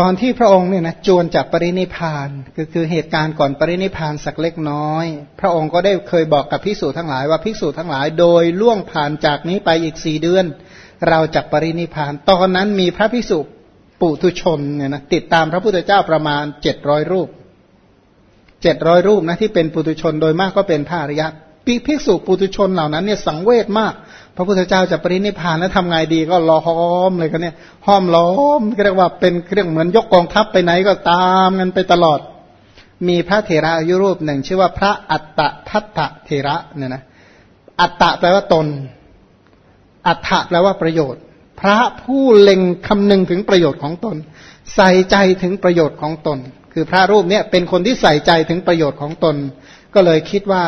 ตอนที่พระองค์เนี่ยนะจวนจากปรินิพานคือคือเหตุการณ์ก่อนปรินิพานสักเล็กน้อย พระองค์ก็ได้เคยบอกกับภิกษุทั้งหลายว่าภิกษุทั้งหลาย โดยล่วงผ่านจากนี้ไปอีกสี่เดือน เราจะปรินิพาน ตอนนั้นมีพระภิกษุปุถุชนเนี่ยนะติดตามพระพุทธเจ้าประมาณเจ็ดร้อยรูปเจ็ดร้อยรูปนะที่เป็นปุถุชนโดยมากก็เป็นพระอริยะภิกษุปุถุชนเหล่านั้นเนี่ยสังเวชมาก พระพุทธเจ้าจะปรินิพานแล้วทำไงดีก็ล้อมเลยกันเนี่ยห้อมล้อมเรียกว่าเป็นเรื่องเหมือนยกกองทัพไปไหนก็ตามกันไปตลอด มีพระเถระอายุรูปหนึ่ง ชื่อว่าพระอัตตทัตตะเถระเนี่ยนะอัตตะแปลว่าตน อัตถะแปลว่าประโยชน์ พระผู้เล็งคำนึงถึงประโยชน์ของตน ใส่ใจถึงประโยชน์ของตน คือพระรูปเนี้ยเป็นคนที่ใส่ใจถึงประโยชน์ของตน ก็เลยคิดว่า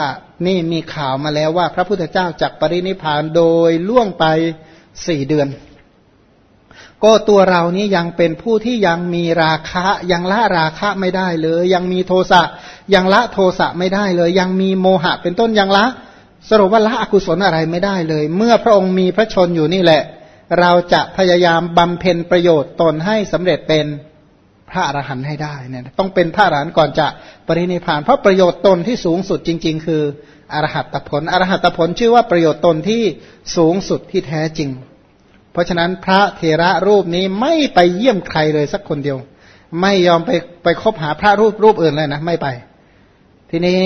นี่มีข่าวมาแล้วว่า พระพุทธเจ้าจักปรินิพานโดยล่วงไปสี่เดือน ก็ตัวเรานี้ยังเป็นผู้ที่ยังมีราคะยังละราคะไม่ได้เลย ยังมีโทสะยังละโทสะไม่ได้เลย ยังมีโมหะเป็นต้นยังละ สรุปว่าละอกุศลอะไรไม่ได้เลย เมื่อพระองค์มีพระชนอยู่นี่แหละ เราจะพยายามบำเพ็ญประโยชน์ตนให้สำเร็จเป็นพระอรหันต์ให้ได้เนี่ยต้องเป็นพระอรหันต์ก่อนจะปรินิพาน เพราะประโยชน์ตนที่สูงสุดจริง ๆ คือ อรหัตผลอรหัตผลชื่อว่าประโยชน์ตนที่สูงสุดที่แท้จริง เพราะฉะนั้นพระเทระรูปนี้ไม่ไปเยี่ยมใครเลยสักคนเดียว ไม่ยอมไปไปคบหาพระรูปรูปอื่นเลยนะไม่ไป ทีนี้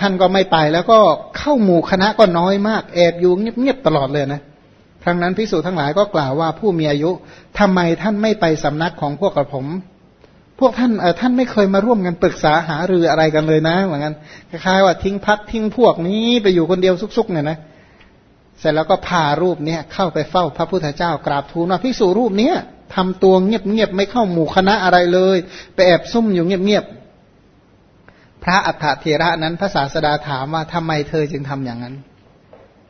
ท่านก็ไม่ไปแล้วก็เข้าหมู่คณะก็น้อยมากแอบอยู่เงียบๆตลอดเลยนะครั้งนั้นพิสูจน์ทั้งหลายก็กล่าวว่าผู้มีอายุทำไมท่านไม่ไปสำนักของพวกกระผม พวกท่านเออท่านไม่เคยมาร่วมกันปรึกษาหารืออะไรกันเลยนะเหมือนกันคล้ายๆว่าทิ้งพักทิ้งพวกนี้ไปอยู่คนเดียวซุกๆเนี่ยนะเสร็จแล้วก็พารูปเนี้ยเข้าไปเฝ้าพระพุทธเจ้ากราบทูลว่าพิสูรูปเนี้ยทำตัวเงียบๆไม่เข้าหมู่คณะอะไรเลย ไปแอบซุ่มอยู่เงียบๆพระอัฏฐเทระนั้นพระศาสดาถามว่าทำไมเธอจึงทำอย่างนั้น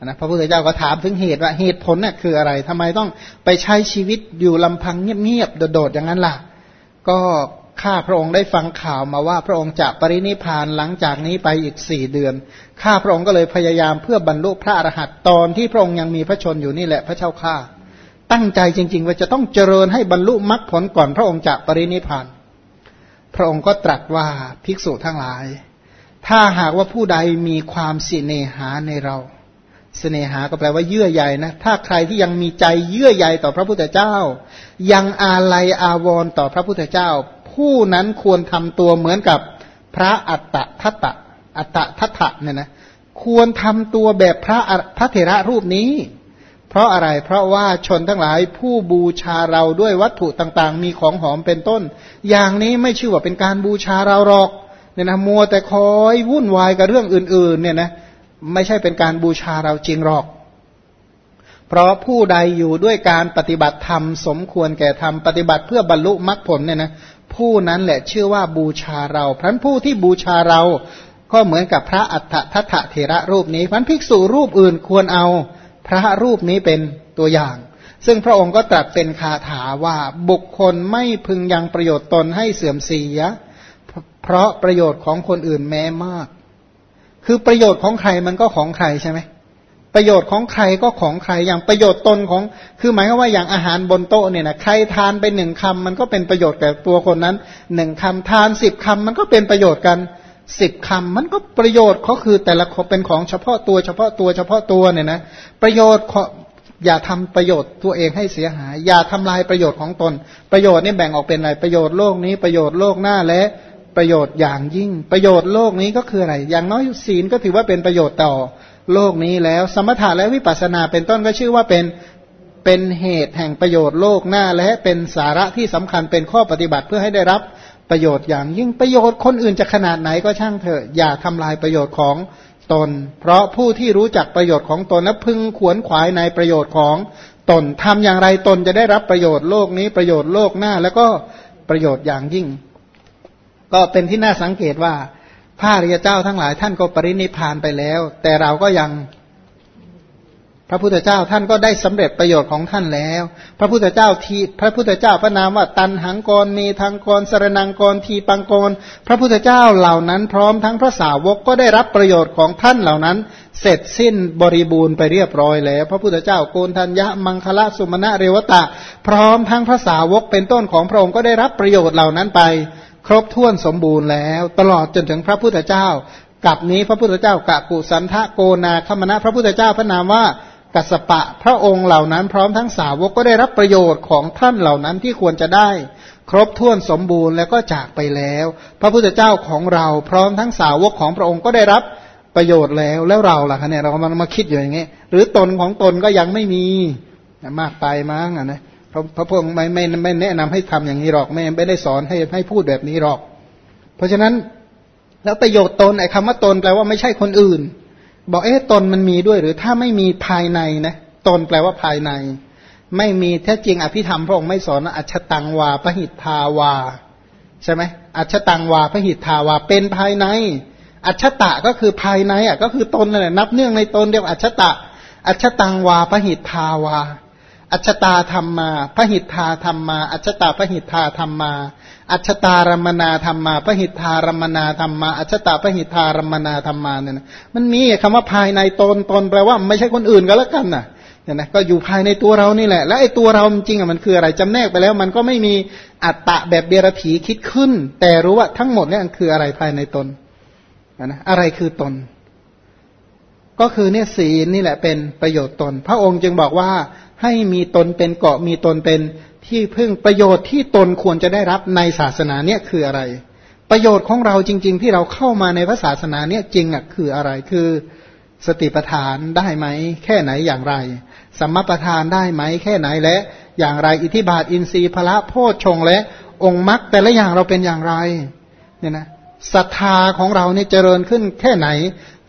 นะพระพุทธเจ้าก็ถามถึงเหตุว่าเหตุผลน่ะคืออะไรทำไมต้องไปใช้ชีวิตอยู่ลำพังเงียบๆโดดๆอย่างนั้นล่ะ ก็ ข้าพระองค์ได้ฟังข่าวมาว่าพระองค์จะปรินิพานหลังจากนี้ไปอีกสี่เดือน ข้าพระองค์ก็เลยพยายามเพื่อบรรลุพระอรหัตตอนที่พระองค์ยังมีพระชนอยู่นี่แหละพระเจ้าข้าตั้งใจจริง ๆ ว่าจะต้องเจริญให้บรรลุมรรคผลก่อนพระองค์จะปรินิพาน พระองค์ก็ตรัสว่าภิกษุทั้งหลาย ถ้าหากว่าผู้ใดมีความสิเนหาในเราเสนหาก็แปลว่าเยื่อใยนะ ถ้าใครที่ยังมีใจเยื่อใยต่อพระพุทธเจ้า ยังอาลัยอาวรณ์ต่อพระพุทธเจ้า ผู้นั้นควรทำตัวเหมือนกับพระอัตตทัตตะอัตตทัตะเนี่ยนะควรทำตัวแบบพระพระเถระรูปนี้ เพราะอะไรเพราะว่าชนทั้งหลายผู้บูชาเราด้วยวัตถุต่างๆ มีของหอมเป็นต้น อย่างนี้ไม่ชื่อว่าเป็นการบูชาเราหรอกเนี่ยนะมัวแต่คอยวุ่นวายกับเรื่องอื่น ๆ เนี่ยนะไม่ใช่เป็นการบูชาเราจริงหรอก เพราะผู้ใดอยู่ด้วยการปฏิบัติธรรมสมควรแก่ธรรมปฏิบัติเพื่อบรรลุมรรคผลเนี่ยนะ ผู้นั้นแหละชื่อว่าบูชาเราพันผู้ที่บูชาเราก็เหมือนกับพระอัฏฐทัตเถระรูปนี้พันภิกษุรูปอื่นควรเอาพระรูปนี้เป็นตัวอย่าง ซึ่งพระองค์ก็ตรัสเป็นคาถาว่าบุคคลไม่พึงยังประโยชน์ตนให้เสื่อมเสีย เพราะประโยชน์ของคนอื่นแม้มาก คือประโยชน์ของใครมันก็ของใครใช่ไหม ประโยชน์ของใครก็ของใครอย่างประโยชน์ตนของ คือหมายความว่าอย่างอาหารบนโต๊ะเนี่ยนะใครทานไปหนึ่งคำมันก็เป็นประโยชน์แก่ตัวคนนั้นหนึ่งคำทานสิบคำมันก็เป็นประโยชน์กันสิบคำมันก็ประโยชน์เขาคือแต่ละคนเป็นของเฉพาะตัวเฉพาะตัวเฉพาะตัวเนี่ยนะประโยชน์อย่าทำประโยชน์ตัวเองให้เสียหาย อย่าทำลายประโยชน์ของตน ประโยชน์นี่แบ่งออกเป็นอะไรประโยชน์โลกนี้ประโยชน์โลกหน้าและประโยชน์อย่างยิ่ง ประโยชน์โลกนี้ก็คืออะไร อย่างน้อยศีลก็ถือว่าเป็นประโยชน์ต่อ โลกนี้แล้ว สมถะและวิปัสสนาเป็นต้นก็ชื่อว่าเป็นเป็นเหตุแห่งประโยชน์โลกหน้าและเป็นสาระที่สำคัญเป็นข้อปฏิบัติเพื่อให้ได้รับประโยชน์อย่างยิ่งประโยชน์คนอื่นจะขนาดไหนก็ช่างเถอะอย่าทำลายประโยชน์ของตน เพราะผู้ที่รู้จักประโยชน์ของตนนั้นพึงขวนขวายในประโยชน์ของตนทำอย่างไรตนจะได้รับประโยชน์โลกนี้ประโยชน์โลกหน้า แล้วก็ประโยชน์อย่างยิ่ง ก็เป็นที่น่าสังเกตว่า พระริยเจ้าทั้งหลายท่านก็ปรินิพานไปแล้ว แต่เราก็ยังพระพุทธเจ้าท่านก็ได้สำเร็จประโยชน์ของท่านแล้ว พระพุทธเจ้าทีพระพุทธเจ้าพระนามว่าตันหังกรเมทังกรสรนังกรทีปังกร พระพุทธเจ้าเหล่านั้นพร้อมทั้งพระสาวกก็ได้รับประโยชน์ของท่านเหล่านั้น เสร็จสิ้นบริบูรณ์ไปเรียบร้อยแล้ว พระพุทธเจ้าโกนทัญญะมังคละสุมาณะเรวตะ พร้อมทั้งพระสาวกเป็นต้นของพระองค์ก็ได้รับประโยชน์เหล่านั้นไป รบถ้วนสมบูรณ์แล้ว ตลอดจนถึงพระพุทธเจ้า กับนี้พระพุทธเจ้ากะกุสันทะโกนาคมณะพระพุทธเจ้าพระนามว่ากัสปะพระองค์เหล่านั้นพร้อมทั้งสาวกก็ได้รับประโยชน์ของท่านเหล่านั้นที่ควรจะได้ ครบถ้วนสมบูรณ์แล้วก็จากไปแล้ว พระพุทธเจ้าของเราพร้อมทั้งสาวกของพระองค์ก็ได้รับประโยชน์แล้วแล้วเราล่ะคะเนี่ยเรามามาคิดอยู่อย่างเงี้ยหรือตนของตนก็ยังไม่มีมากไปมั้งอะนะ พระพระพง์ไม่ไม่ไม่แนะนำให้ทำอย่างนี้หรอกไม่ไม่ได้สอนให้ให้พูดแบบนี้หรอก เพราะฉะนั้นแล้วประโยชน์ตนไอ้คำว่าตนแปลว่าไม่ใช่คนอื่น บอกเอ๊ะตนมันมีด้วยหรือถ้าไม่มีภายในนะตนแปลว่าภายใน ไม่มีแท้จริงอภิธรรมพระองค์ไม่สอนอัชตังวาพหิทธาวา ใช่ไหมอัชตังวาพหิทธาวาเป็นภายใน อัชตะก็คือภายในอะก็คือตนนั่นแหละนับเนื่องในตนเดียวอัชตะ อัชตังวาพหิทธาวา อัชตาธรรมมาพหิทธาธรรมมา อัชตาพหิทธาธรรมมา อัชตารมนาธรรมมาพหิทธารมนาธรรมมา อัชตาพหิทธารมนาธรรมมาเนี่ยนะมันมีคำว่าภายในตนตนแปลว่าไม่ใช่คนอื่นก็แล้วกันน่ะเนี่ยนะก็อยู่ภายในตัวเรานี่แหละ แล้วไอ้ตัวเราจริงอะมันคืออะไรจำแนกไปแล้ว มันก็ไม่มีอัตตะแบบเดรัถีคิดขึ้น แต่รู้ว่าทั้งหมดเนี่ยคืออะไรภายในตนนะอะไรคือตน ก็คือเนี่ยศีลนี่แหละเป็นประโยชน์ตน พระองค์จึงบอกว่า ให้มีตนเป็นเกาะมีตนเป็นที่พึ่งประโยชน์ที่ตนควรจะได้รับในศาสนาเนี่ยคืออะไร ประโยชน์ของเราจริง ๆ ที่เราเข้ามาในพระศาสนาเนี่ยจริงอะคืออะไรคือสติปัฏฐานได้ไหม แค่ไหนอย่างไรสัมมาปัฏฐานได้ไหม แค่ไหนและ อย่างไรอิทธิบาทอินทรีย์พละโพชฌงและ องค์มรรคแต่ละอย่างเราเป็นอย่างไรเนี่ยนะศรัทธาของเราเนี่ยเจริญขึ้นแค่ไหน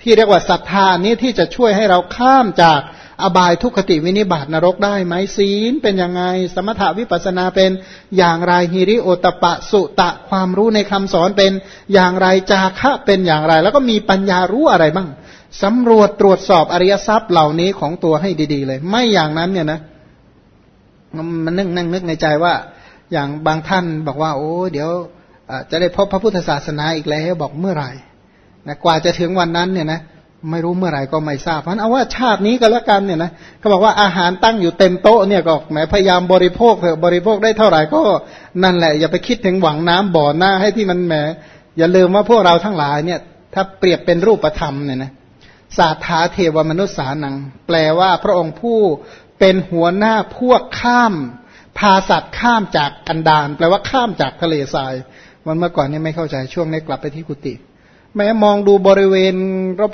ที่เรียกว่าศรัทธานี้ที่จะช่วยให้เราข้ามจาก อบายทุกขติวินิบาตนรกได้ไหมศีลเป็นยังไง สมถาวิปัสนาเป็นอย่างไรฮิริโอตปะสุตะความรู้ในคำสอนเป็นอย่างไรจาคะเป็นอย่างไร แล้วก็มีปัญญารู้อะไรบ้างสำรวจตรวจสอบอริยทรัพย์เหล่านี้ของตัวให้ดี ๆ เลย ไม่อย่างนั้นเนี่ยนะมันนึกนั่งนึกในใจว่า อย่างบางท่านบอกว่า โอ้ เดี๋ยวจะได้พบพระพุทธศาสนาอีกแล้วบอกเมื่อไหร่นะกว่าจะถึงวันนั้นเนี่ยนะ ไม่รู้เมื่อไหร่ก็ไม่ทราบเพราะเอาว่าชาตินี้ก็แล้วกันเนี่ยนะเขาบอกว่าอาหารตั้งอยู่เต็มโต๊ะเนี่ยก็แหมพยายามบริโภคเถอะบริโภคได้เท่าไหร่ก็นั่นแหละ อย่าไปคิดถึงหวังน้ำบ่อหน้าให้ที่มันแหมอย่าลืมว่าพวกเราทั้งหลายเนี่ย ถ้าเปรียบเป็นรูปธรรมเนี่ยนะสาธาเทวมนุษย์สานัง แปลว่าพระองค์ผู้เป็นหัวหน้าพวกข้าม พาสัตว์ข้ามจากกันดานแปลว่าข้ามจากทะเลทราย วันเมื่อก่อนนี่ไม่เข้าใจช่วงนี้กลับไปที่กุฏิ แม้มองดูบริเวณ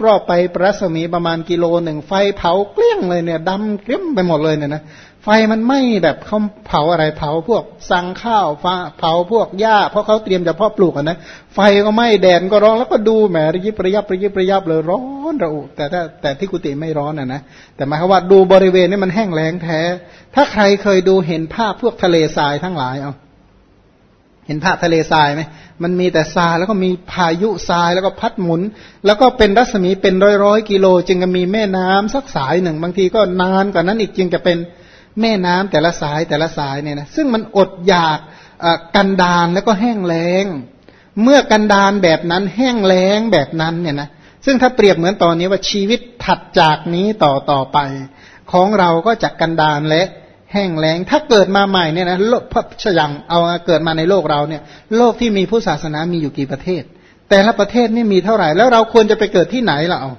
รอบๆไปประสมีประมาณกิโลหนึ่งไฟเผาเกลี้ยงเลยเนี่ยดำเกลี้ยงไปหมดเลยเนี่ยนะไฟมันไหม้แบบเขาเผาอะไรเผาพวกสังข้าวฟ้าเผาพวกหญ้าเพราะเขาเตรียมจะเพาะปลูกนะไฟก็ไหม้แดดก็ร้อนแล้วก็ดูแหมระยิบระยับระยิบระยับเลยร้อนระอุแต่ถ้าแต่ที่กุฏิไม่ร้อนอะนะแต่หมายความว่าดูบริเวณนี้มันแห้งแล้งแท้ ถ้าใครเคยดูเห็นภาพพวกทะเลทรายทั้งหลายเอา เห็นภาพทะเลทรายไหมมันมีแต่ทรายแล้วก็มีพายุทรายแล้วก็พัดหมุน แล้วก็เป็นรัศมีเป็นร้อยร้อยกิโล จึงจะมีแม่น้ำสักสายหนึ่ง บางทีก็นานกว่านั้นอีกจึงจะเป็นแม่น้ำแต่ละสายแต่ละสายเนี่ยนะซึ่งมันอดอยากกันดานแล้วก็แห้งแล้ง เมื่อกันดานแบบนั้นแห้งแล้งแบบนั้นเนี่ยนะซึ่งถ้าเปรียบเหมือนตอนนี้ว่าชีวิตถัดจากนี้ต่อต่อไป ของเราก็จะกันดานและ แห้งแล้งถ้าเกิดมาใหม่เนี่ยนะโลกพระชยังเอาเกิดมาในโลกเราเนี่ย โลกที่มีผู้ศาสนามีอยู่กี่ประเทศ แต่ละประเทศนี่มีเท่าไหร่ แล้วเราควรจะไปเกิดที่ไหนล่ะเอา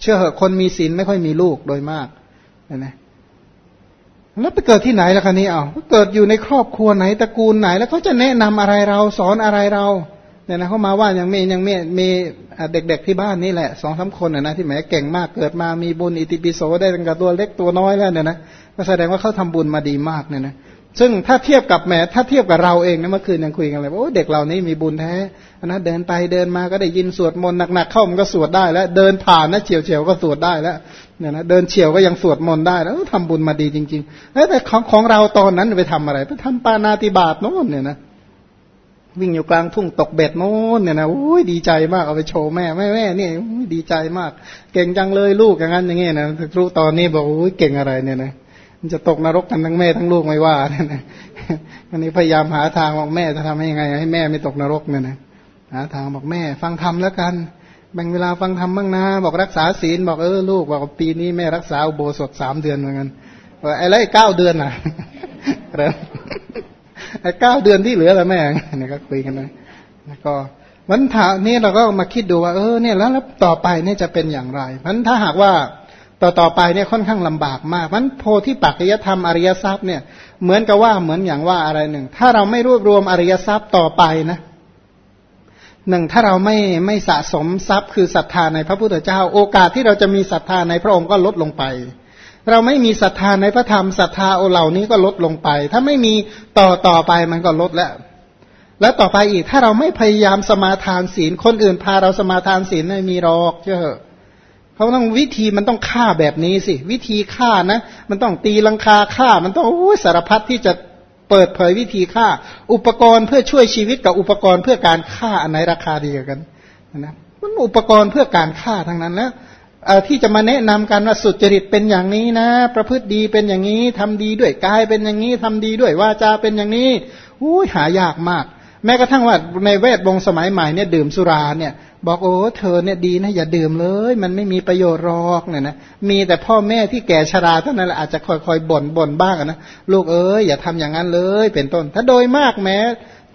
เชื่อเหอะคนมีศีลไม่ค่อยมีลูกโดยมากนะแล้วไปเกิดที่ไหนล่ะคะนี้เอาเกิดอยู่ในครอบครัวไหนตระกูลไหน แล้วเขาจะแนะนำอะไรเราสอนอะไรเราเนี่ยนะเขามาว่ายังมียังมีมีเด็ก ๆที่บ้านนี่แหละสองสาคนนะที่แหมเก่งมากเกิดมามีบุญอิติปิโสได้ตั้งแต่ตัวเล็กตัวน้อยแล้วเนี่ยนะ ก็แสดงว่าเขาทำบุญมาดีมากเนี่ยนะซึ่งถ้าเทียบกับแหมถ้าเทียบกับเราเองนะเมื่อคืนยังคุยกันเลยว่าโอ้เด็กเหล่านี้มีบุญแท้นะเดินไปเดินมาก็ได้ยินสวดมนต์หนักๆเข้ามันก็สวดได้ แล้วเดินผ่านนะเฉียวเฉียวก็สวดได้แล้วเนี่ยนะเดินเฉียวก็ยังสวดมนต์ได้แล้วทำบุญมาดีจริงๆแต่ของของเราตอนนั้นไปทำอะไรไปทำปานาติบาตโน่นเนี่ยนะวิ่งอยู่กลางทุ่งตกเบ็ดโน้นเนี่ยนะโอ้ยดีใจมากเอาไปโชว์แม่แม่แม่เนี่ยดีใจมาก เก่งจังเลยลูกอย่างนั้นอย่างเงี้ยนะรู้ตอนนี้บอกโอ้ยเก่งอะไรเนี่ยนะ มันจะตกนรกกันทั้งแม่ทั้งลูกไม่ว่าเนี่ยนะอันนี้พยายามหาทางบอกแม่จะทำให้ยังไง ให้แม่ไม่ตกนรกเนี่ยนะหาทางบอกแม่ ฟังธรรมแล้วกันแบ่งเวลาฟังธรรมบ้างนะ บอกรักษาศีลบอกเออลูกบอกปีนี้แม่รักษาอุโบสถสามเดือนเหมือนกันไอ้ไรเก้าเดือนน่ะไอ้เก้าเดือนที่เหลือแล้วแม่เนี่ยก็คุยกันเลยแล้วก็วันถานี่เราก็มาคิดดูว่าเออเนี่ยแล้วต่อไปเนี่ยจะเป็นอย่างไรเพราะถ้าหากว่า ต่อต่อไปเนี่ยค่อนข้างลำบากมากเพราะโพธิปัจจยธรรมอริยทรัพย์เนี่ยเหมือนกับว่าเหมือนอย่างว่าอะไรหนึ่ง ถ้าเราไม่รวบรวมอริยทรัพย์ต่อไปนะหนึ่งถ้าเราไม่ไม่สะสมทรัพย์คือศรัทธาในพระพุทธเจ้า โอกาสที่เราจะมีศรัทธาในพระองค์ก็ลดลงไป เราไม่มีศรัทธาในพระธรรมศรัทธาโอเหล่านี้ก็ลดลงไป ถ้าไม่มีต่อต่อไปมันก็ลดแล้วแล้วต่อไปอีกถ้าเราไม่พยายามสมาทานศีลคนอื่นพาเราสมาทานศีลไม่มีหรอกเชื่อเขาต้องวิธีมันต้องฆ่าแบบนี้สิ วิธีฆ่านะ มันต้องตีลังคาฆ่า มันต้องโอ้สารพัดที่จะเปิดเผยวิธีฆ่า อุปกรณ์เพื่อช่วยชีวิตกับอุปกรณ์เพื่อการฆ่าอันไหนราคาดีกันนะมันอุปกรณ์เพื่อการฆ่าทั้งนั้นแล้วที่จะมาแนะนำกันว่าสุจริตเป็นอย่างนี้นะ ประพฤติดีเป็นอย่างนี้ทำดีด้วยกายเป็นอย่างนี้ทำดีด้วยวาจาเป็นอย่างนี้อุ้ยหายากมาก แม้กระทั่งว่าในเวทวงสมัยใหม่เนี่ยดื่มสุราเนี่ย บอกโอ้เธอเนี่ยดีนะอย่าดื่มเลย มันไม่มีประโยชน์หรอกเนี่ยนะมีแต่พ่อแม่ที่แก่ชราเท่านั้นแหละอาจจะคอยๆบ่นบ่นบ้างนะลูกเอ้ยอย่าทำอย่างนั้นเลย เป็นต้น ถ้าโดยมากแม้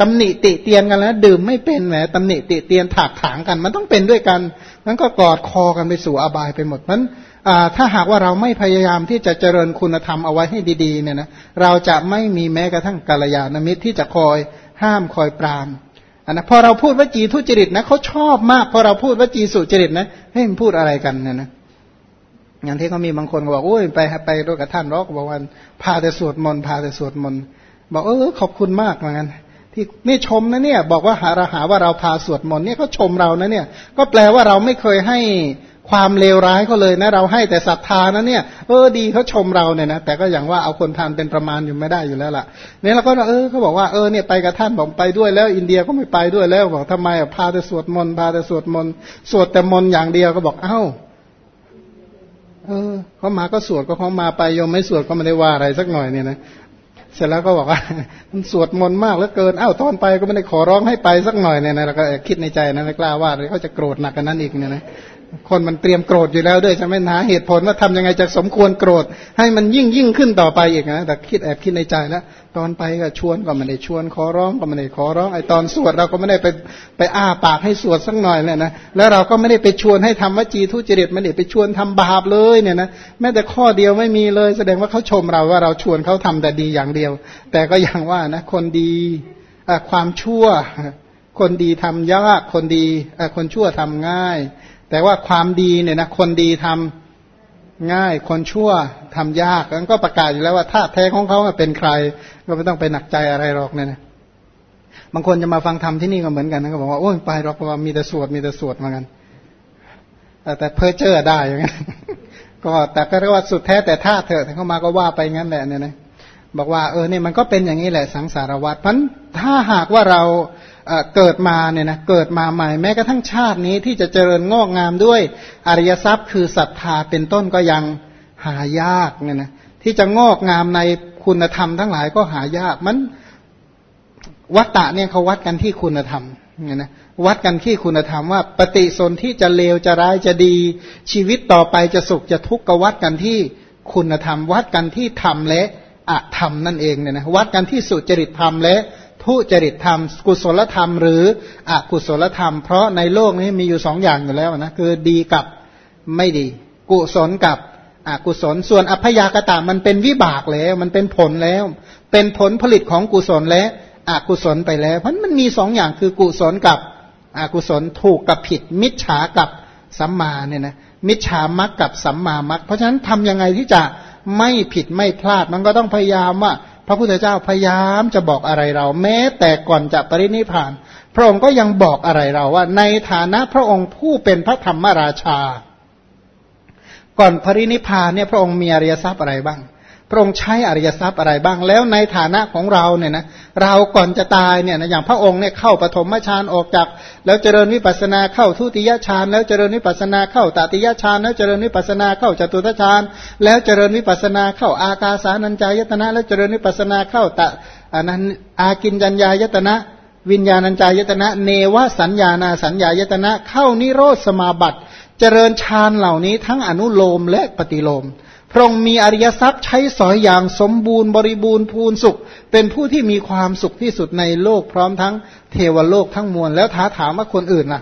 ตำหนิติเตียนกันแล้วดื่มไม่เป็นแหมตำหนิติเตียนถากถางกัน มันต้องเป็นด้วยกันมันก็กอดคอกันไปสู่อบายไปหมดมันถ้าหากว่าเราไม่พยายามที่จะเจริญคุณธรรมเอาไว้ให้ดีๆเนี่ยนะเราจะไม่มีแม้กระทั่งกัลยาณมิตรที่จะคอยห้ามคอยปราม อันนะพอเราพูดว่าจีทุจริตนะเขาชอบมากพอเราพูดว่าจีสุจริตนะให้มันพูดอะไรกันเนี่ยนะอย่างที่เขามีบางคนบอกโอ้ยไปไปด้วยกับท่านรอกบอกว่าพาแต่สวดมนต์พาแต่สวดมนต์บอกเออขอบคุณมากเหมือนกันที่นี่ชมนะเนี่ย บอกว่าหาราหาว่าเราพาสวดมนต์เนี่ยเขาชมเรานะเนี่ย ก็แปลว่าเราไม่เคยให้ ความเลวร้ายเขาเลยนะ เราให้แต่ศรัทธานะเนี่ยเออดีเขาชมเราเนี่ยนะแต่ก็อย่างว่าเอาคนทานเป็นประมาณอยู่ไม่ได้อยู่แล้วล่ะเนี่ยเราก็เออเขาบอกว่าเออเนี่ยไปกับท่านบอกไปด้วยแล้ว อินเดียก็ไม่ไปด้วยแล้วบอกทำไมอะพาแต่สวดมนต์พาแต่สวดมนต์สวดแต่มนต์อย่างเดียวก็บอกเอ้าเออเขามาก็สวดก็เขามาไปยมไม่สวดก็ไม่ได้ว่าอะไรสักหน่อยเนี่ยนะเสร็จแล้วก็บอกว่ามันสวดมนต์มากเหลือเกินเอ้าตอนไปก็ไม่ได้ขอร้องให้ไปสักหน่อยเนี่ยนะแล้วก็คิดในใจนะไม่กล้าว่าเลยเขาจะโกรธหนักกันนั้นอีกเนี่ยนะ คนมันเตรียมโกรธอยู่แล้วด้วยจะไม่หาเหตุผลว่าทำยังไงจะสมควรโกรธ ให้มันยิ่งยิ่งขึ้นต่อไปอีกนะแต่คิดแอบคิดในใจแล้วตอนไปก็ชวนก็ไม่ได้ชวน ขอร้องก็ไม่ได้ขอร้องไอตอนสวดเราก็ไม่ได้ไปไปอ้าปากให้สวดสักหน่อยเลยนะแล้วเราก็ไม่ได้ไปชวนให้ทำวจีทุจริตไม่ได้ไปชวนทำบาปเลยเนี่ยนะแม้แต่ข้อเดียวไม่มีเลย แสดงว่าเขาชมเราว่าเราชวนเขาทำแต่ดีอย่างเดียว แต่ก็อย่างว่านะคนดีความชั่ว คนดีทำยากคนดีคนชั่วทำง่าย แต่ว่าความดีเนี่ยนะคนดีทำง่ายคนชั่วทำยากแล้วก็ประกาศอยู่แล้วว่าถ้าแท้ของเขาเป็นใคร ก็ไม่ต้องไปหนักใจอะไรหรอกเนี่ยนะบางคนจะมาฟังธรรมที่นี่ก็เหมือนกันนะก็บอกว่าโอ้ยไปหรอกเพราะว่ามีแต่สวดมีแต่สวดเหมือนกันแต่เพอเจอได้อย่างนั้นก็แต่ก็เรียกว่าสุดแท้แต่ท่าเถอะเขามาก็ว่าไปงั้นแหละเนี่ยนะบอกว่าเออเนี่ยมันก็เป็นอย่างนี้แหละสังสารวัฏเพราะถ้าหากว่าเรา เกิดมาเนี่ยนะเกิดมาใหม่แม้กระทั่งชาตินี้ที่จะเจริญงอกงามด้วยอริยทรัพย์คือศรัทธาเป็นต้นก็ยังหายากเนี่ยนะที่จะงอกงามในคุณธรรมทั้งหลายก็หายากมันวัตตะเนี่ยเขาวัดกันที่คุณธรรมเนี่ยนะวัดกันที่คุณธรรมว่า ปฏิสนธิจะเลวจะร้ายจะดี ชีวิตต่อไปจะสุขจะทุกข์ก็วัดกันที่คุณธรรม วัดกันที่ธรรมและอะธรรมนั่นเองเนี่ยนะวัดกันที่สุจริตธรรมและ ทุจริตธรรม กุศลธรรม หรืออกุศลธรรม เพราะในโลกนี้มีอยู่สองอย่างอยู่แล้วนะคือดีกับไม่ดี กุศลกับอกุศลส่วนอัพยากตะมันเป็นวิบากแล้ว มันเป็นผลแล้ว เป็นผลผลิตของกุศลและอกุศลไปแล้ว เพราะมันมีสองอย่างคือกุศลกับอกุศลถูกกับผิด มิจฉากับสัมมาเนี่ยนะมิจฉามักกับสัมมามักเพราะฉะนั้นทำยังไงที่จะไม่ผิดไม่พลาดมันก็ต้องพยายามว่า พระพุทธเจ้าพยายามจะบอกอะไรเรา แม้แต่ก่อนจะปรินิพาน พระองค์ก็ยังบอกอะไรเราว่า ในฐานะพระองค์ผู้เป็นพระธรรมราชา ก่อนปรินิพานเนี่ยพระองค์มีอริยทรัพย์อะไรบ้าง ระองค์ใช้อริยทรัพย์อะไรบ้าง แล้วในฐานะของเราเนี่ยนะเราก่อนจะตายเนี่ยนะอย่างพระองค์เนี่ยเข้าปฐมฌานออกจาก แล้วเจริญวิปัสนาเข้าทุติยฌานแล้วเจริญวิปัสนาเข้าตติยฌานแล้วเจริญวิปัสนาเข้าจตุตฌานแล้วเจริญวิปัสนาเข้าอากาสานัญจายตนะ แล้วเจริญวิปัสนาเข้าตะอันนั้นอากินจัญญายตนะวิญญาณัญจายตนะ เนวสัญญานาสัญญายตนะ เข้านิโรธสมาบัติ เจริญฌานเหล่านี้ทั้งอนุโลมและปฏิโลม พระองค์มีอริยทรัพย์ใช้สอยอย่างสมบูรณ์บริบูรณ์พูนสุข เป็นผู้ที่มีความสุขที่สุดในโลกพร้อมทั้งเทวโลกทั้งมวลแล้วท้าถามว่าคนอื่นล่ะ